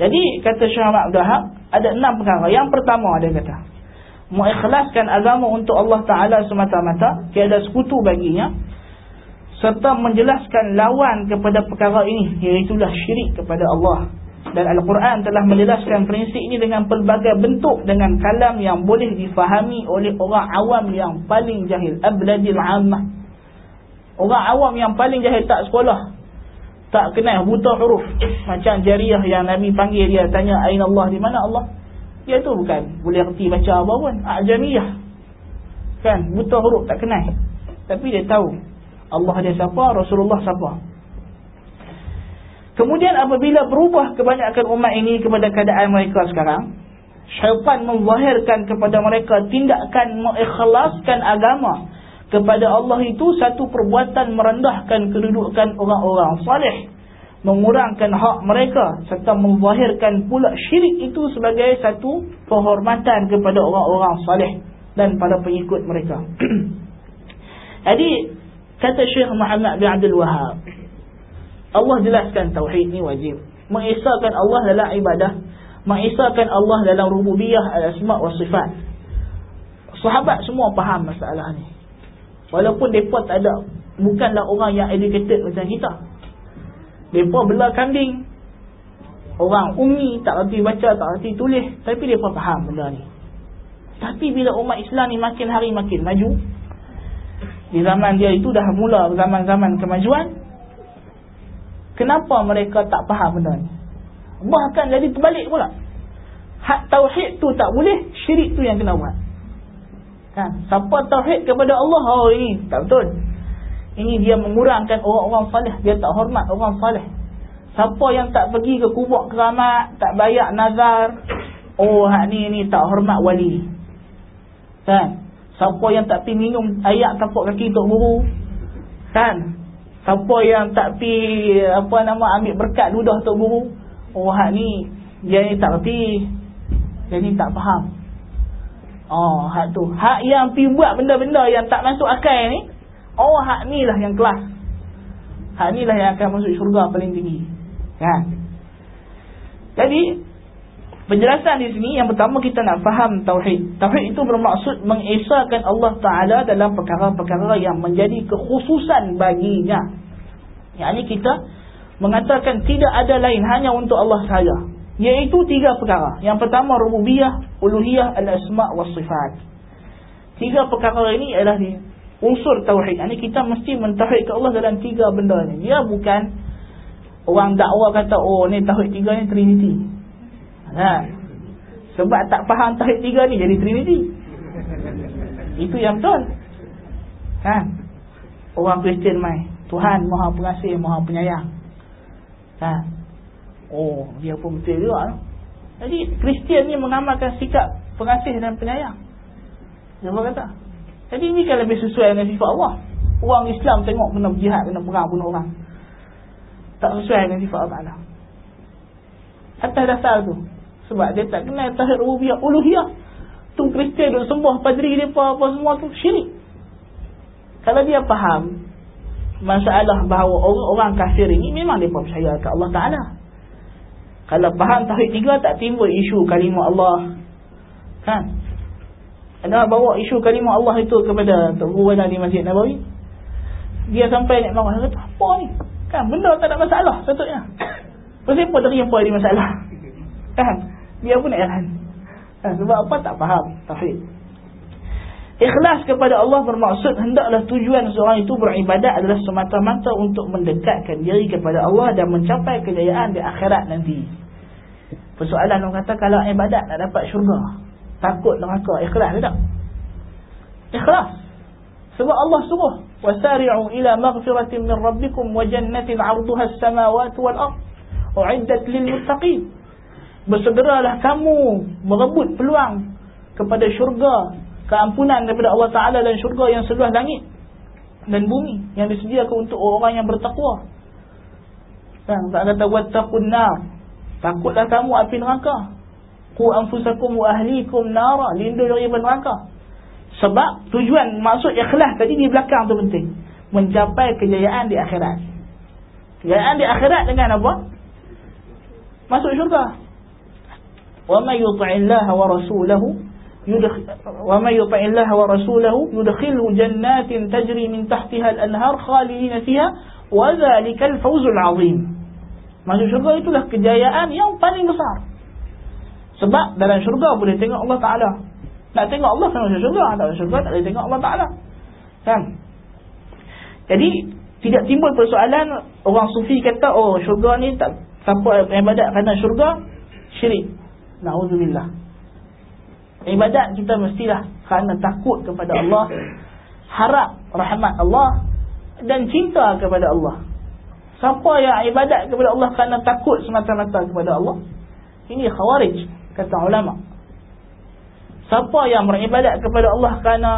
Jadi kata Syekh Ahmad Abdul ada enam perkara. Yang pertama dia kata, mengikhlaskan agama untuk Allah Taala semata-mata, tiada sekutu baginya serta menjelaskan lawan kepada perkara ini iaitu syirik kepada Allah. Dan Al-Quran telah menjelaskan prinsip ini dengan pelbagai bentuk dengan kalam yang boleh difahami oleh orang awam yang paling jahil. Abladil ammah. Orang awam yang paling jahil tak sekolah tak kenal buta huruf. Macam jariah yang Nabi panggil dia tanya aina Allah? Di mana Allah? Dia tu bukan. Boleh reti baca apa pun ajamiyah kan? Buta huruf tak kenal. Tapi dia tahu. Allah dia siapa Rasulullah siapa. Kemudian apabila berubah kebanyakan umat ini kepada keadaan mereka sekarang syaitan menzahirkan kepada mereka tindakan mengikhlaskan agama kepada Allah itu satu perbuatan merendahkan kedudukan orang-orang salih. Mengurangkan hak mereka serta menzahirkan pula syirik itu sebagai satu penghormatan kepada orang-orang salih dan para pengikut mereka. Jadi kata Syekh Muhammad bin Abdul Wahab Allah jelaskan tauhid ni wajib. Mengisahkan Allah dalam ibadah mengisahkan Allah dalam rububiyah al-asma' wa sifat. Sahabat semua faham masalah ni Walaupun mereka tak ada Bukanlah orang yang educated macam kita. Mereka bela kambing. Orang umi tak reti baca, tak reti tulis. Tapi mereka faham benda ni. Tapi bila umat Islam ni makin hari makin maju Di zaman dia itu dah mula zaman-zaman kemajuan Kenapa mereka tak faham benda ni? Bahkan jadi terbalik pula. Hak tauhid tu tak boleh Syirik tu yang kena buat Kan? Siapa tauhid kepada Allah, oh ini tak betul. Ini dia mengurangkan orang-orang salih, dia tak hormat orang salih. Siapa yang tak pergi ke kubur keramat, tak bayar nazar, oh hak ni ni tak hormat wali. Kan? Siapa yang tak pergi minum air tapak kaki untuk buru? Kan? Siapa yang tak pergi apa nama ambil berkat ludah untuk buru? Oh hak ni dia ni tak reti. Dia ni tak faham. Oh, hak tu. Hak yang pi buat benda-benda yang tak masuk akal ni. Oh, hak ni lah yang kelas. Hak ni lah yang akan masuk syurga paling tinggi. Kan? Jadi, penjelasan di sini yang pertama kita nak faham tauhid. Tauhid itu bermaksud mengesahkan Allah Taala dalam perkara-perkara yang menjadi kekhususan baginya. Yang ini kita mengatakan tidak ada lain hanya untuk Allah sahaja. Iaitu tiga perkara. Yang pertama rububiyah, uluhiyah, al-asma' wa sifat. Tiga perkara ini adalah unsur tauhid. Ini kita mesti mentauhid ke Allah dalam tiga benda ini. Dia bukan orang dakwa kata oh ni tauhid tiga ni trinity. Ha. Sebab tak faham tauhid tiga ni jadi trinity. Itu yang betul. Kan? Orang Kristian mai, Tuhan Maha Pengasih, Maha Penyayang. Kan? Oh, dia pun betul juga. Jadi, Kristian ni mengamalkan sikap pengasih dan penyayang. Dia kata. Jadi, ini kan lebih sesuai dengan sifat Allah. Orang Islam tengok kena berjihad, kena perang, bunuh orang. Tak sesuai dengan sifat Allah. Atas dasar tu. Sebab dia tak kenal tahir rubiyah, uluhiyah. Tu Kristian duk sembah padri dia apa, apa semua tu syirik. Kalau dia faham masalah bahawa orang-orang kafir ini memang dia percaya ke Allah Ta'ala. Kalau faham tauhid tiga tak timbul isu kalimah Allah. Kan? Ada bawa isu kalimah Allah itu kepada Tok Guru di Masjid Nabawi. Dia sampai naik marah kata, "Apa ni? Kan benda tak ada masalah sepatutnya." Pasal apa tadi apa ada masalah? Kan? Dia pun nak heran. Kan? Sebab apa tak faham tauhid. Ikhlas kepada Allah bermaksud hendaklah tujuan seorang itu beribadat adalah semata-mata untuk mendekatkan diri kepada Allah dan mencapai kejayaan di akhirat nanti. Persoalan orang kata kalau ibadat nak dapat syurga Takut neraka ikhlas tak? Ikhlas Sebab Allah suruh Wasari'u ila maghfiratin min rabbikum Wa jannatin arduha samawati wal ar U'iddat lil mutaqib Bersegeralah kamu Merebut peluang Kepada syurga Keampunan daripada Allah Ta'ala dan syurga yang seluas langit Dan bumi Yang disediakan untuk orang yang bertakwa Kan? Tak kata Wattakun nar Takutlah kamu api neraka. Ku anfusakum wa ahlikum nara. Lindung dari neraka. Sebab tujuan maksud ikhlas tadi di belakang tu penting. Mencapai kejayaan di akhirat. Kejayaan di akhirat dengan apa? Masuk syurga. wa may yuti'illaha wa rasulahu wa may yuti'illaha wa rasulahu yudkhilhu jannatin tajri min tahtiha al-anhar khalidina fiha wa dhalika al-fawzul 'azim masuk syurga itulah kejayaan yang paling besar. Sebab dalam syurga boleh tengok Allah Taala. Nak tengok Allah sama masuk syurga masuk syurga tak boleh tengok Allah Taala. Kan jadi tidak timbul persoalan orang sufi kata oh syurga ni tak siapa ibadat kerana syurga. Syirik. Naudzubillah. Ibadat kita mestilah kerana takut kepada Allah harap rahmat Allah dan cinta kepada Allah siapa yang ibadat kepada Allah kerana takut semata-mata kepada Allah? Ini khawarij kata ulama. Siapa yang beribadat kepada Allah kerana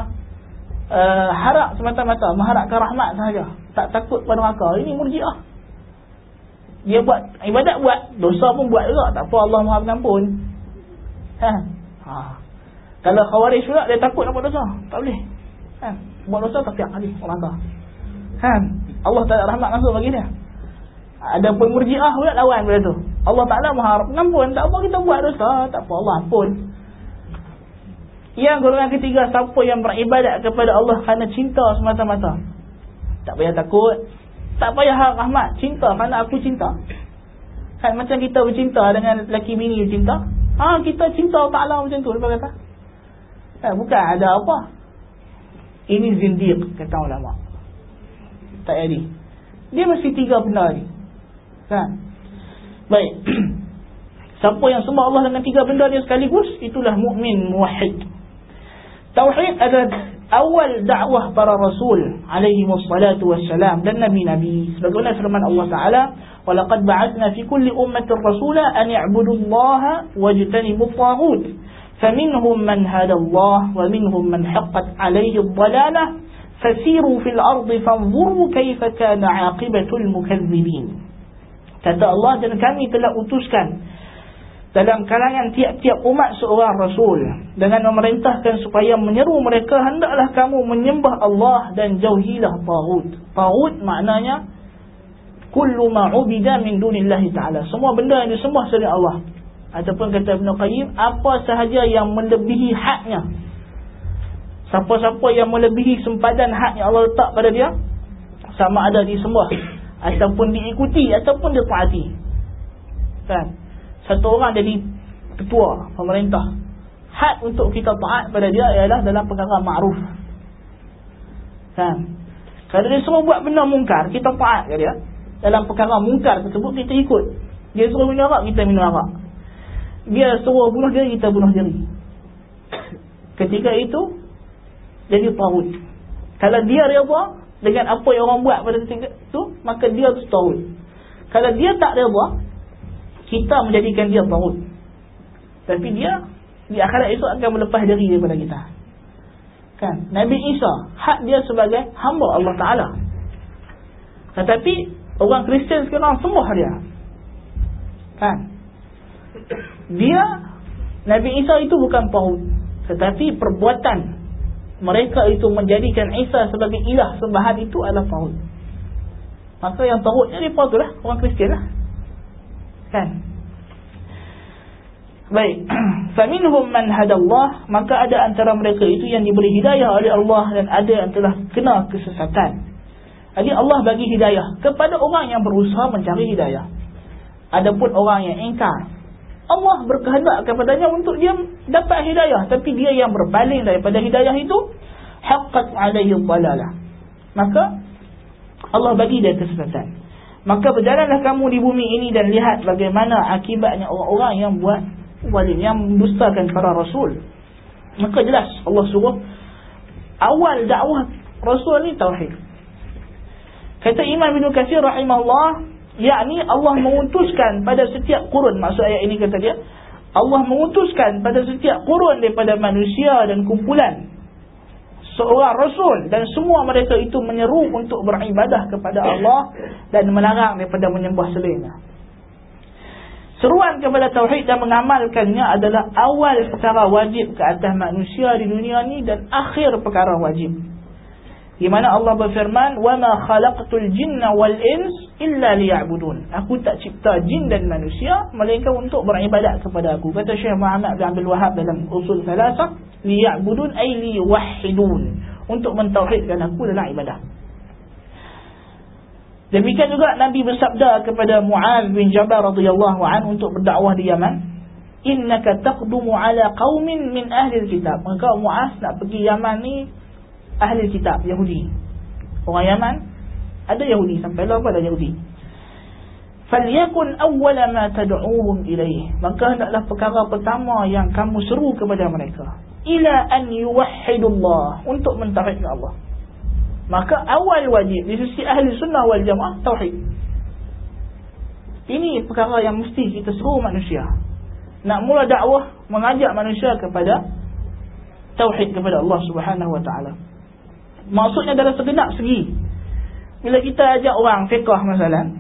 uh, harap semata-mata mengharapkan rahmat sahaja tak takut pada neraka ini murjiah. Dia buat ibadat buat dosa pun buat juga tak apa Allah Maha pengampun. Ha? Ha. Kalau khawarij pula dia takut nak buat dosa tak boleh. Kan buat dosa tak tiap kali neraka. Kan Allah tak ada rahmat langsung bagi dia ada pun murjiah pula lawan pada tu. Allah Taala Maha pengampun tak apa kita buat dosa. Tak apa Allah ampun. Yang golongan ketiga siapa yang beribadat kepada Allah kerana cinta semata-mata? Tak payah takut. Tak payah harap rahmat. Cinta kerana aku cinta. Kan macam kita bercinta dengan lelaki bini bercinta. Ha, kita cinta Ta'ala macam tu Lepas kata. Eh, Bukan ada apa. Ini zindiq kata ulama. Tak jadi. Dia mesti tiga benda ni Kan Baik Siapa yang sembah Allah dengan tiga benda ni sekaligus Itulah mukmin muwahid Tauhid adalah awal dakwah para rasul alaihi wassalatu wassalam dan nabi-nabi sebagaimana firman Allah taala walaqad ba'athna fi kulli ummatin rasula an ya'budu Allah wajtanibu at-taghut faminhum man hada Allah wa minhum man haqqat alaihi ad-dalalah fasiru fil ardi fanzuru kayfa kana 'aqibatu al-mukaththibin kata Allah dan kami telah utuskan dalam kalangan tiap-tiap umat seorang rasul dengan memerintahkan supaya menyeru mereka hendaklah kamu menyembah Allah dan jauhilah tagut. Tagut maknanya kullu ma ubida min dunillahi taala. Semua benda yang disembah selain Allah. Ataupun kata Ibn Qayyim apa sahaja yang melebihi haknya. Siapa-siapa yang melebihi sempadan hak yang Allah letak pada dia sama ada disembah ataupun diikuti ataupun ditaati. Kan? satu orang jadi ketua pemerintah. Had untuk kita taat pada dia ialah dalam perkara ma'ruf. Kan? Kalau dia semua buat benda mungkar kita taat ke dia. Dalam perkara mungkar tersebut kita ikut. Dia suruh minum arak kita minum arak. Dia suruh bunuh diri kita bunuh diri. Ketika itu jadi tawud kalau dia reda dengan apa yang orang buat pada ketika maka dia tu tawud kalau dia tak reda kita menjadikan dia taut tapi dia di akhirat itu akan melepas diri daripada kita. Kan? Nabi Isa hak dia sebagai hamba Allah Taala. Tetapi orang Kristian sekarang sembah dia. Kan? Dia Nabi Isa itu bukan taut tetapi perbuatan mereka itu menjadikan Isa sebagai ilah sembahan itu adalah taut maka yang tautnya dia lah orang Kristian lah. Kan? Baik. Faminhum man hadallah maka ada antara mereka itu yang diberi hidayah oleh Allah dan ada yang telah kena kesesatan. Jadi Allah bagi hidayah kepada orang yang berusaha mencari hidayah. Adapun orang yang ingkar Allah berkehendak kepadanya untuk dia dapat hidayah. Tapi dia yang berpaling daripada hidayah itu haqqat alaihi dhalalah maka Allah bagi dia kesesatan Maka berjalanlah kamu di bumi ini dan lihat bagaimana akibatnya orang-orang yang buat wali yang mendustakan para rasul. Maka jelas Allah suruh awal dakwah rasul ni tauhid. Kata Imam Ibn Kathir rahimahullah, yakni Allah mengutuskan pada setiap kurun, maksud ayat ini kata dia, Allah mengutuskan pada setiap kurun daripada manusia dan kumpulan seorang rasul dan semua mereka itu menyeru untuk beribadah kepada Allah dan melarang daripada menyembah selainnya. Seruan kepada tauhid dan mengamalkannya adalah awal perkara wajib ke atas manusia di dunia ini dan akhir perkara wajib. Di mana Allah berfirman wa ma khalaqtul jinna wal ins illa liya'budun. Aku tak cipta jin dan manusia melainkan untuk beribadat kepada aku. Kata Syekh Muhammad bin Abdul Wahhab dalam usul salasah liya'budun ay liwahhidun untuk mentauhidkan aku dalam ibadah. Demikian juga Nabi bersabda kepada Muaz bin Jabal radhiyallahu anhu untuk berdakwah di Yaman innaka taqdumu ala qaumin min ahli kitab maka Muaz nak pergi Yaman ni ahli kitab Yahudi. Orang Yaman ada Yahudi sampai lah pada Yahudi. Falyakun awwala ma tad'uhum ilayh. Maka hendaklah perkara pertama yang kamu seru kepada mereka. Ila an yuwahhidullah. Untuk mentauhidkan Allah. Maka awal wajib di sisi ahli sunnah wal jamaah tauhid. Ini perkara yang mesti kita seru manusia. Nak mula dakwah mengajak manusia kepada tauhid kepada Allah Subhanahu wa taala Maksudnya dalam segenap segi. Bila kita ajak orang fiqah masalah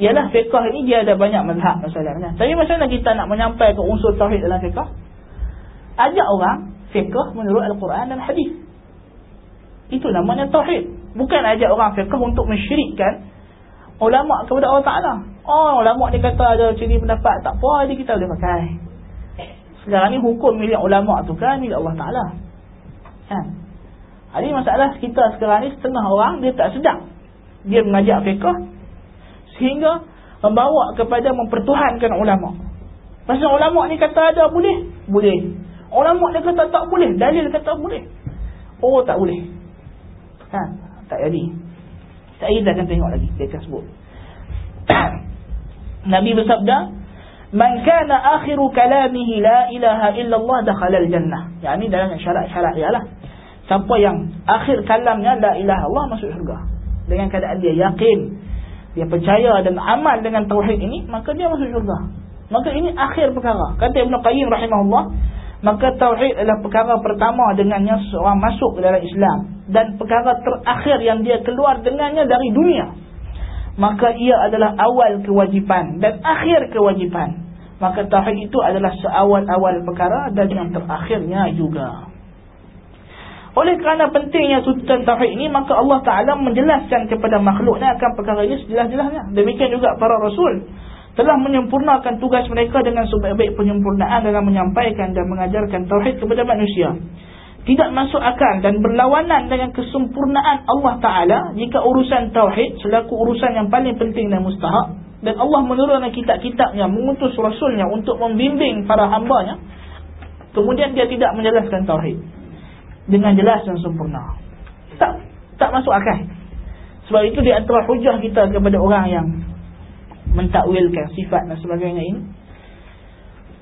Ialah fiqah ini dia ada banyak mazhab masalahnya Tapi macam mana kita nak menyampaikan unsur tauhid dalam fiqah Ajak orang fiqah menurut Al-Quran dan Hadis. Itu namanya tauhid. Bukan ajak orang fiqah untuk mensyirikkan Ulama' kepada Allah Ta'ala. Oh ulama' dia kata ada ciri pendapat Tak apa dia kita boleh pakai. Sekarang ni hukum milik ulama' tu kan milik Allah Ta'ala. Kan ini masalah kita sekarang ni setengah orang dia tak sedap. Dia mengajak fiqah sehingga membawa kepada mempertuhankan ulama. Pasal ulama ni kata ada boleh? Boleh. Ulama dia kata tak boleh, dalil kata boleh. Oh tak boleh. Kan? Tak jadi. Saya akan tengok lagi dia akan sebut. Nabi bersabda, "Man kana akhiru kalamihi la ilaha illallah dakhala al-jannah." Yani dalam syarat-syarat ialah Siapa yang akhir kalamnya La ilaha Allah masuk syurga. Dengan keadaan dia yakin Dia percaya dan amal dengan tauhid ini Maka dia masuk syurga. Maka ini akhir perkara. Kata Ibn Qayyim rahimahullah Maka tauhid adalah perkara pertama Dengannya seorang masuk dalam Islam. Dan perkara terakhir yang dia keluar Dengannya dari dunia. Maka ia adalah awal kewajipan Dan akhir kewajipan. Maka tauhid itu adalah seawal-awal perkara Dan yang terakhirnya juga oleh kerana pentingnya tuntutan tauhid ini maka Allah Taala menjelaskan kepada makhluknya akan perkara ini sejelas-jelasnya. Demikian juga para rasul telah menyempurnakan tugas mereka dengan sebaik-baik penyempurnaan dalam menyampaikan dan mengajarkan tauhid kepada manusia. Tidak masuk akal dan berlawanan dengan kesempurnaan Allah Taala jika urusan tauhid selaku urusan yang paling penting dan mustahak dan Allah menurunkan kitab-kitabnya mengutus rasulnya untuk membimbing para hambanya kemudian dia tidak menjelaskan tauhid dengan jelas dan sempurna. Tak tak masuk akal. Sebab itu di antara hujah kita kepada orang yang mentakwilkan sifat dan sebagainya ini.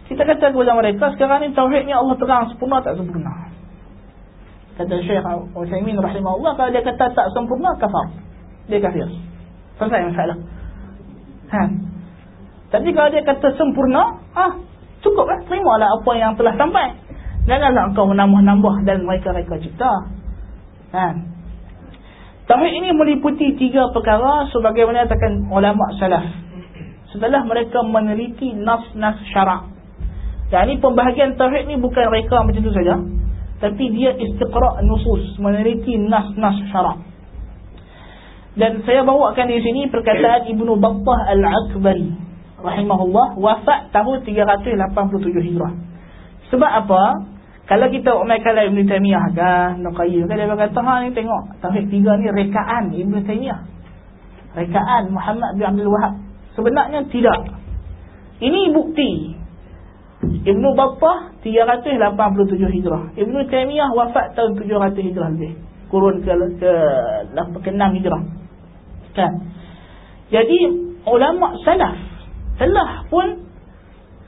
Kita kata kepada mereka sekarang ni tauhidnya Allah terang sempurna tak sempurna. Kata Syekh Utsaimin rahimahullah kalau dia kata tak sempurna kafir. Dia kafir. Selesai masalah. Ha. Tapi kalau dia kata sempurna, ah cukuplah terimalah apa yang telah sampai. Janganlah engkau menambah-nambah dan mereka-mereka cipta. Kan? Tauhid ini meliputi tiga perkara sebagaimana katakan ulama salaf. Setelah mereka meneliti nas-nas syarak. Yang ini pembahagian tauhid ni bukan reka macam tu saja. Tapi dia istiqra' nusus. Meneliti nas-nas syarak. Dan saya bawakan di sini perkataan Ibnu Battah Al-Akbari. Rahimahullah. Wafat tahun 387 Hijrah. Sebab apa? Kalau kita umai kalau Ibn Taymiyah kan, Nuqayyim kan, dia berkata, ha ni tengok, Tauhid tiga ni rekaan Ibn Taymiyah. Rekaan Muhammad bin Abdul Wahab. Sebenarnya tidak. Ini bukti. Ibn Battah 387 Hijrah. Ibn Taymiyah wafat tahun 700 Hijrah lebih. Kurun ke, ke, ke 6 Hijrah. Kan? Jadi, ulama salaf telah pun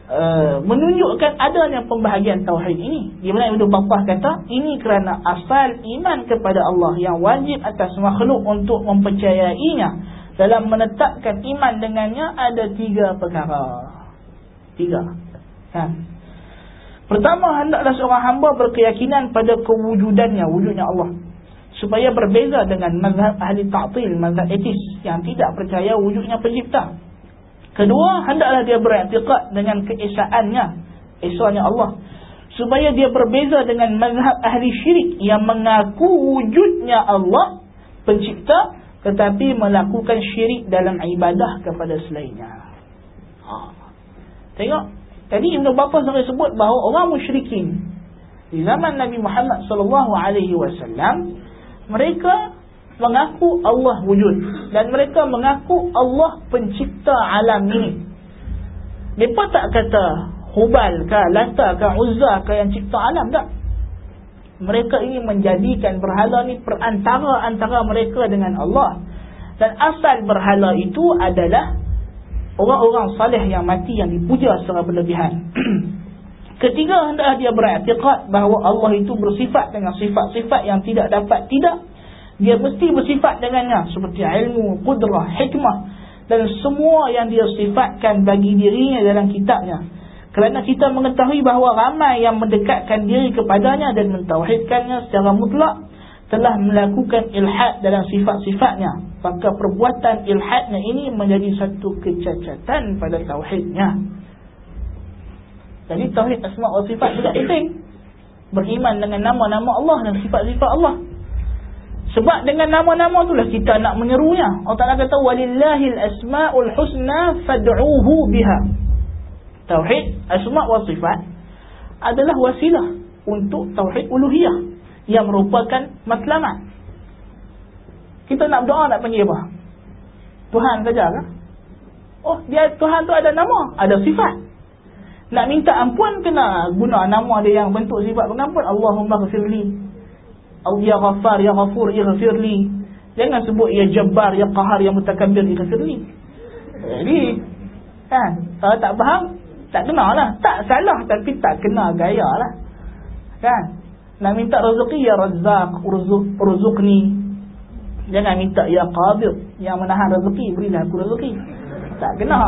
Uh, menunjukkan adanya pembahagian tauhid ini. Di mana Ibnu Battah kata, ini kerana asal iman kepada Allah yang wajib atas makhluk untuk mempercayainya dalam menetapkan iman dengannya ada tiga perkara. Tiga. Ha. Pertama, hendaklah seorang hamba berkeyakinan pada kewujudannya, wujudnya Allah. Supaya berbeza dengan mazhab ahli ta'til, mazhab etis yang tidak percaya wujudnya pencipta. Kedua, hendaklah dia beriktikad dengan keesaannya, esanya Allah. supaya dia berbeza dengan mazhab ahli syirik yang mengaku wujudnya Allah pencipta tetapi melakukan syirik dalam ibadah kepada selainnya. Ha. Tengok, tadi Ibn Battah sampai sebut bahawa orang musyrikin di zaman Nabi Muhammad wasallam mereka mengaku Allah wujud dan mereka mengaku Allah pencipta alam ini. Mereka tak kata Hubal ke Lata ke Uzza ke yang cipta alam tak? Mereka ini menjadikan berhala ni perantara antara mereka dengan Allah. Dan asal berhala itu adalah orang-orang salih yang mati yang dipuja secara berlebihan. Ketiga hendaklah dia beriktikad bahawa Allah itu bersifat dengan sifat-sifat yang tidak dapat tidak. Dia mesti bersifat dengannya seperti ilmu, kudrah, hikmah dan semua yang dia sifatkan bagi dirinya dalam kitabnya. Kerana kita mengetahui bahawa ramai yang mendekatkan diri kepadanya dan mentauhidkannya secara mutlak telah melakukan ilhad dalam sifat-sifatnya. Maka perbuatan ilhadnya ini menjadi satu kecacatan pada tauhidnya. Jadi tauhid asma' wa sifat juga penting. Beriman dengan nama-nama Allah dan sifat-sifat Allah. Sebab dengan nama-nama itulah kita nak menyerunya. Allah Ta'ala kata, وَلِلَّهِ الْأَسْمَاءُ الْحُسْنَى فَدْعُوهُ بِهَا Tauhid asma' wa sifat adalah wasilah untuk tauhid uluhiyah yang merupakan matlamat. Kita nak berdoa nak panggil apa? Tuhan saja kan? Oh, dia Tuhan tu ada nama, ada sifat. Nak minta ampun kena guna nama dia yang bentuk sifat pengampun. Allahumma ghafirli. Ya Ghaffar, Ya Ghafur, Ya Ghafirli. Jangan sebut Ya Jabbar, Ya Qahar, Ya Mutakabbir, Ya Ghafirli. Jadi, kan? Kalau tak faham, tak kena lah. Tak salah tapi tak kena gaya lah. Kan? Nak minta rezeki ya urzuk ni. Jangan minta ya qadir. Yang menahan rezeki, berilah aku rezeki. Tak kena.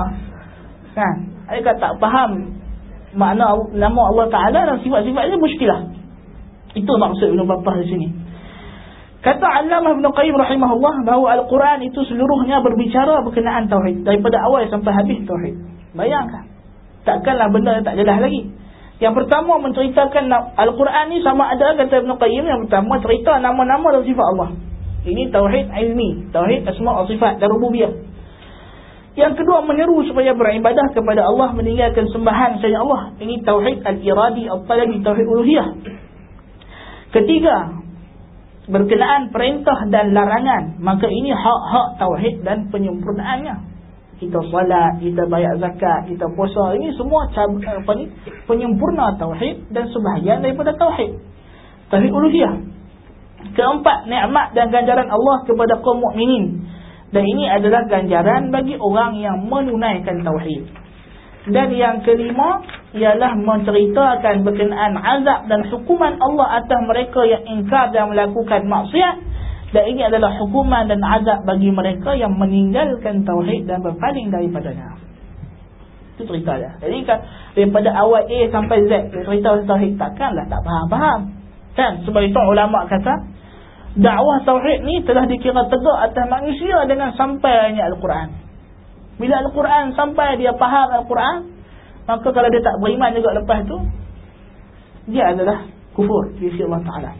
Kan? Adakah tak faham makna nama Allah Ta'ala dan sifat-sifatnya muskilah. Itu maksud Ibn Battah di sini. Kata Allamah Ibn Qayyim rahimahullah bahawa Al-Quran itu seluruhnya berbicara berkenaan Tauhid. Daripada awal sampai habis Tauhid. Bayangkan takkanlah benda yang tak jelas lagi. Yang pertama menceritakan Al-Quran ni sama ada kata Ibn Qayyim yang pertama cerita nama-nama dan sifat Allah. Ini tauhid ilmi, tauhid asma' wa sifat dan rububiyah. Yang kedua menyeru supaya beribadah kepada Allah meninggalkan sembahan selain Allah. Ini tauhid al-iradi al-talabi tauhid uluhiyah. Ketiga, berkenaan perintah dan larangan, maka ini hak-hak tauhid dan penyempurnaannya kita salat, kita bayar zakat, kita puasa, ini semua apa ni? penyempurna tauhid dan sebahagian daripada tauhid. Tauhid uluhiyah. Keempat, nikmat dan ganjaran Allah kepada kaum mukminin. Dan ini adalah ganjaran bagi orang yang menunaikan tauhid. Dan yang kelima ialah menceritakan berkenaan azab dan hukuman Allah atas mereka yang ingkar dan melakukan maksiat dan ini adalah hukuman dan azab bagi mereka yang meninggalkan tauhid dan berpaling daripadanya. Itu cerita dia. Jadi kan daripada awal A sampai Z cerita tauhid takkanlah tak faham-faham. Kan sebab itu ulama kata dakwah tauhid ni telah dikira tegak atas manusia dengan sampainya al-Quran. Bila al-Quran sampai dia faham al-Quran, maka kalau dia tak beriman juga lepas tu dia adalah kufur di sisi Allah Taala.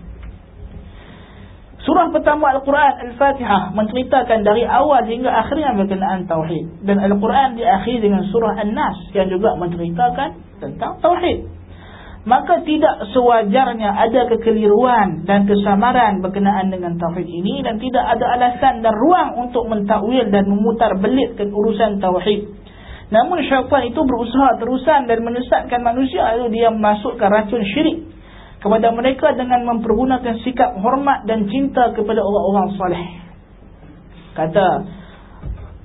Surah pertama Al-Quran Al-Fatihah menceritakan dari awal hingga akhirnya berkenaan Tauhid. Dan Al-Quran diakhiri dengan surah An-Nas yang juga menceritakan tentang Tauhid. Maka tidak sewajarnya ada kekeliruan dan kesamaran berkenaan dengan Tauhid ini dan tidak ada alasan dan ruang untuk mentakwil dan memutar belitkan urusan Tauhid. Namun syaitan itu berusaha terusan dan menyesatkan manusia lalu dia masukkan racun syirik kepada mereka dengan mempergunakan sikap hormat dan cinta kepada orang-orang saleh. Kata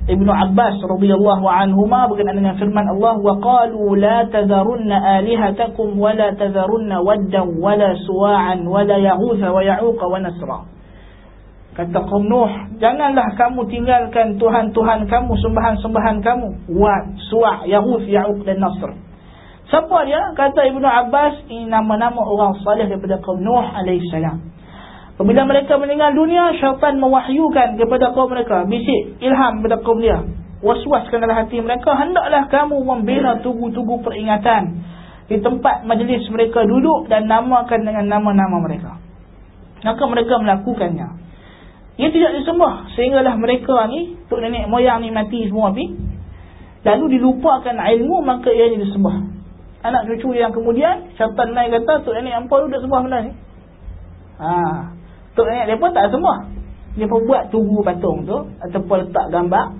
Ibnu Abbas radhiyallahu anhuma berkenaan dengan firman Allah wa qalu la tadharunna alihatakum wa la tadharunna waddan wa la suwa'an wa la yaghutha wa ya'uqa wa nasra. Kata kaum Nuh, janganlah kamu tinggalkan tuhan-tuhan kamu, sembahan-sembahan kamu, Wad, Suwa', Yaghuth, Ya'uq dan Nasr. Siapa dia? Kata Ibnu Abbas, ini nama-nama orang salih daripada kaum Nuh AS. Apabila mereka meninggal dunia, syaitan mewahyukan kepada kaum mereka. Bisik, ilham kepada kaum dia. Was-was dalam hati mereka, hendaklah kamu membina tugu-tugu peringatan. di tempat majlis mereka duduk dan namakan dengan nama-nama mereka. Maka mereka melakukannya. Ia tidak disembah sehinggalah mereka ni, tok nenek moyang ni mati semua pi. Lalu dilupakan ilmu maka ia disembah. Anak cucu yang kemudian syaitan naik kata tok nenek hangpa duduk sembah benda ni. Ha. Tok nenek depa tak sembah. Dia pun buat tugu patung tu ataupun letak gambar.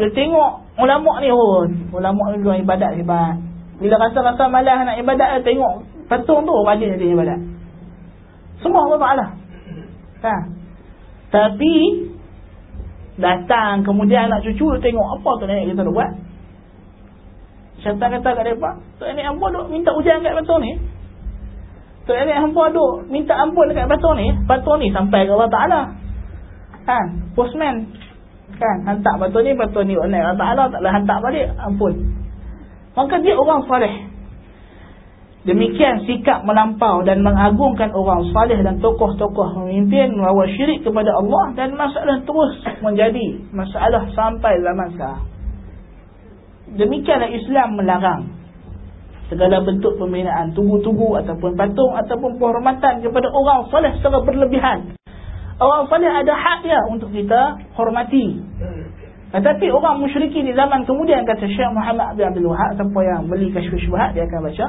Dia tengok ulama ni pun, ulama ni ibadat hebat. Bila rasa-rasa malas nak ibadat Tengok patung tu rajin jadi ibadat Semua Allah Ta'ala ha. Tapi Datang kemudian anak cucu Tengok apa tu nenek kita buat? Syaitan kata kat mereka Tu nenek hampa duk minta ujian kat patung ni. Tu nenek hampa duk Minta ampun dekat patung ni. Patung ni sampai ke Allah Ta'ala. Kan Postman. Kan Hantar patung ni Patung ni Allah Ta'ala Taklah hantar balik Ampun. Maka dia orang salih. Demikian sikap melampau dan mengagungkan orang salih dan tokoh-tokoh pemimpin bahawa syirik kepada Allah dan masalah terus menjadi masalah sampai zaman sekarang. Demikianlah Islam melarang segala bentuk pembinaan tugu-tugu ataupun patung ataupun penghormatan kepada orang salih secara berlebihan. Orang salih ada hak dia untuk kita hormati. Tetapi orang musyrikin di zaman kemudian kata Syekh Muhammad bin Abdul Wahab siapa yang beli kasyuf syubhat dia akan baca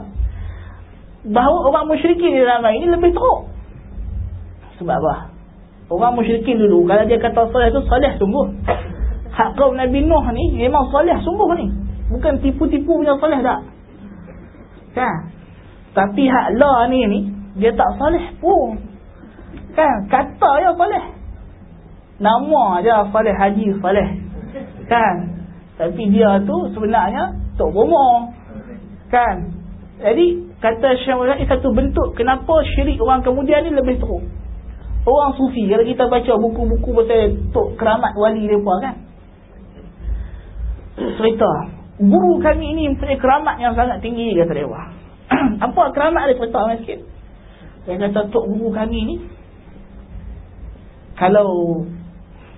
bahawa orang musyrikin di zaman ini lebih teruk. Sebab apa? Orang musyrikin dulu kalau dia kata soleh tu soleh sungguh. Hak kaum Nabi Nuh ni memang soleh sungguh ni. Bukan tipu-tipu punya soleh tak. Kan? Tapi hak la ni ni dia tak soleh pun. Kan? Kata ya soleh. Nama aja soleh haji soleh kan tapi dia tu sebenarnya tok bomo kan jadi kata syaitan satu bentuk kenapa syirik orang kemudian ni lebih teruk. Orang sufi kalau kita baca buku-buku pasal tok keramat wali depa kan? Cerita guru kami ini mempunyai keramat yang sangat tinggi kata dia apa keramat dia cerita sikit dia kata tok guru kami ni kalau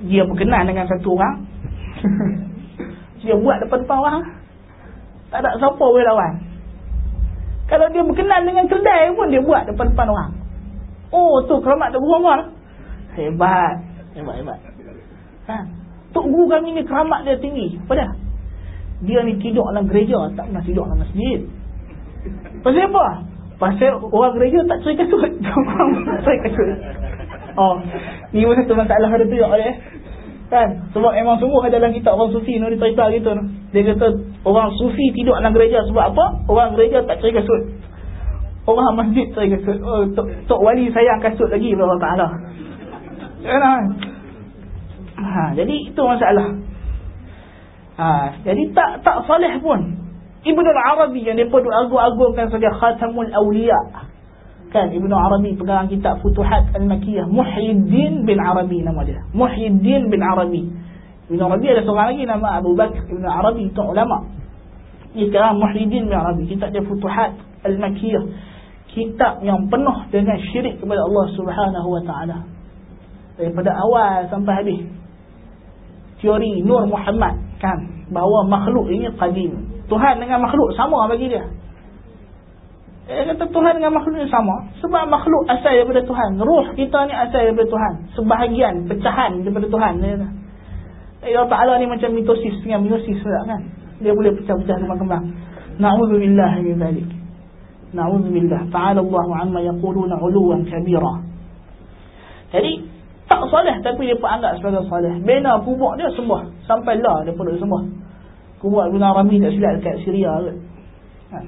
dia berkenan dengan satu orang dia buat depan-depan orang tak ada siapa boleh lawan kalau dia berkenan dengan kedai pun dia buat depan-depan orang. Oh tu keramat tak berumur hebat. Hebat hebat. Ha? Tok guru kami ni keramat dia tinggi. Apa dia ni tidur dalam gereja tak pernah tidur dalam masjid. Pasal apa? Pasal orang gereja tak cari kasut. Cari kasut. Oh ni pun satu masalah ada tu ya Kan? Sebab memang semua dalam kitab orang sufi ni cerita gitu. Dia kata orang sufi tidur dalam gereja sebab apa? Orang gereja tak cari kasut. Orang masjid cari kasut. Oh, tok, tok wali sayang kasut lagi Allah Taala. Kan? Ha, jadi itu masalah. Ha, jadi tak tak soleh pun. Ibnu Arabi yang dia pun agung-agungkan sebagai khatamul awliya kan Ibnu Arabi pegang kitab Futuhat Al-Makkiyah Muhyiddin bin Arabi nama dia Muhyiddin bin Arabi Ibnu Arabi ada seorang lagi nama Abu Bakr Ibnu Arabi itu ulama ini sekarang Muhyiddin bin Arabi kitab dia Futuhat Al-Makkiyah kitab yang penuh dengan syirik kepada Allah Subhanahu wa taala daripada awal sampai habis teori Nur Muhammad kan bahawa makhluk ini qadim Tuhan dengan makhluk sama bagi dia dia kata Tuhan dengan makhluk ni sama. Sebab makhluk asal daripada Tuhan. Ruh kita ni asal daripada Tuhan. Sebahagian, pecahan daripada Tuhan. Dia kata. Allah Ta'ala ni macam mitosis dengan mitosis juga kan. Dia boleh pecah-pecah kembang-kembang. Na'udzubillah min zalik. Na'udzubillah. Ta'ala Allah amma yaquluna uluwan kabira. Jadi, tak soleh tapi dia anggap sebagai soleh. Bina kubur dia sembah. Sampai lah dia pun sembah. Kubur Ibn Arami tak silap dekat Syria ke.